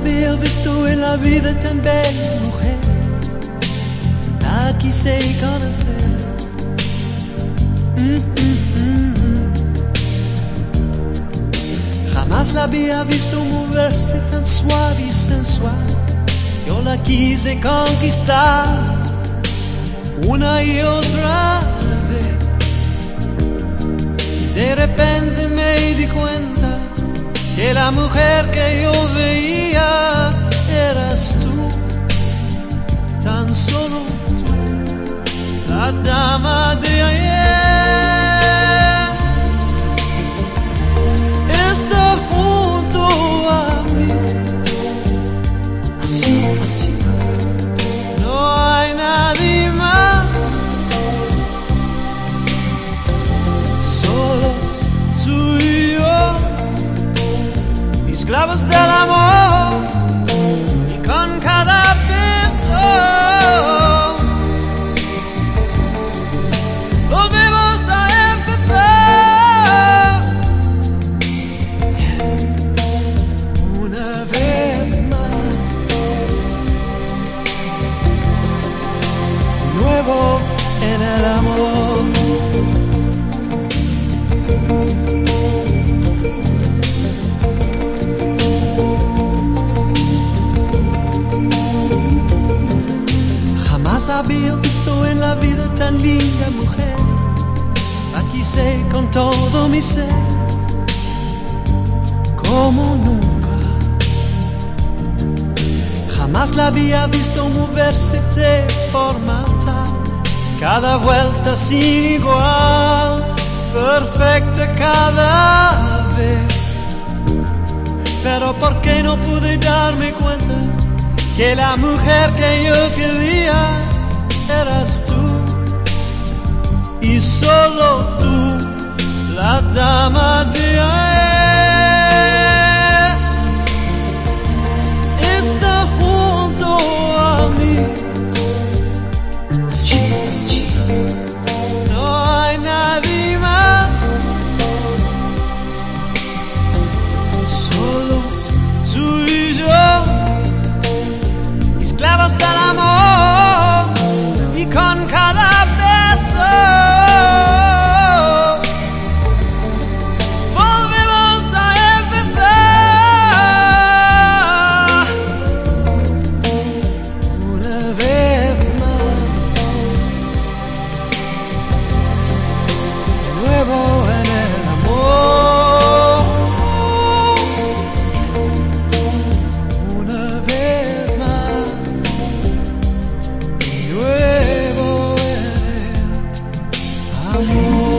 había visto en la vida tan bella mujer. La quise conocer. Mm, mm. Jamás la había visto moverse tan suave y sensual. Yo la quise conquistar una y otra vez. De repente me di cuenta que la mujer que yo veía eras tú, tan solo tú, la dama de ayer. Jamás había visto en la vida tan linda mujer. La quise con todo mi ser, como nunca. Jamás la había visto moverse de forma tal, cada vuelta sin igual, perfecta cada vez. Pero ¿por qué no pude darme cuenta? que la mujer que yo quería not our. Hẹn gặp.